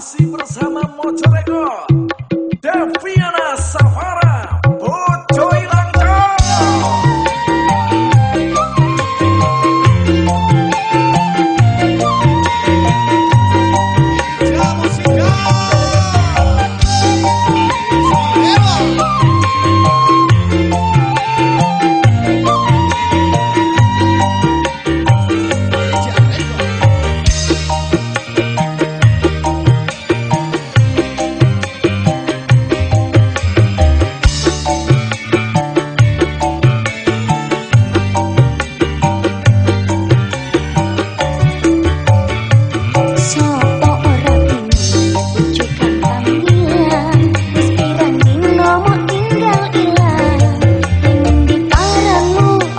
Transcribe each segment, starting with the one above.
Masih bersama Mojo Record Deviana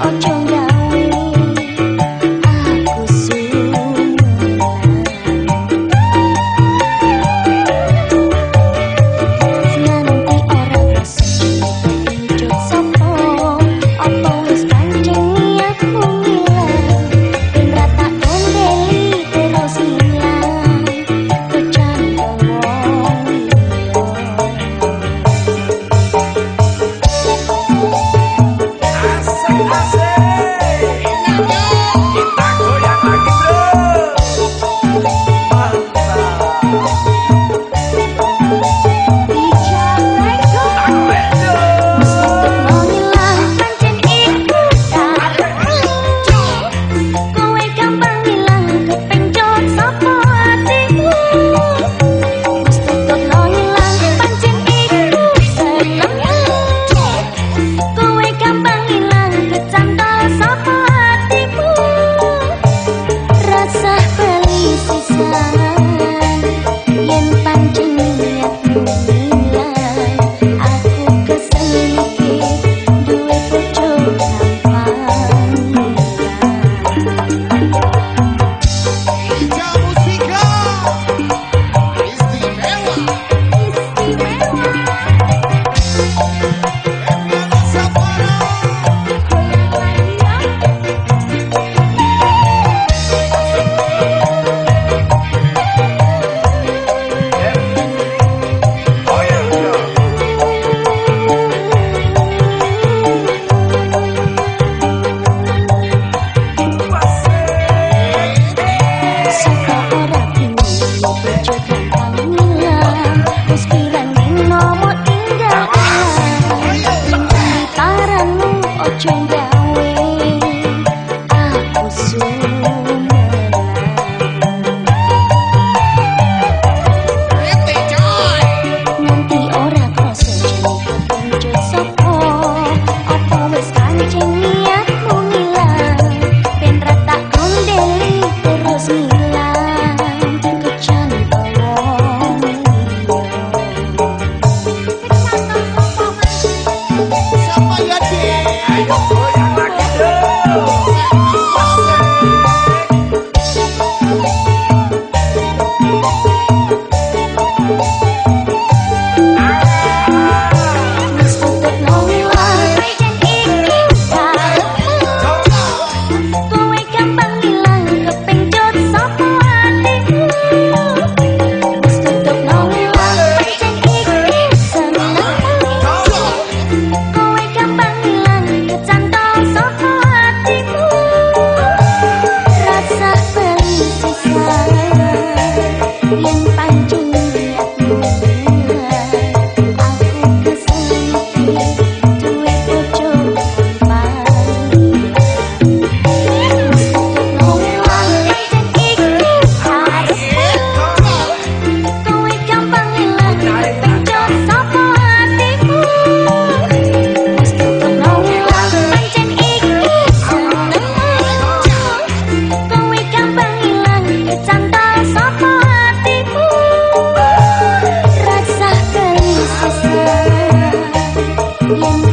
on Yang Thank you.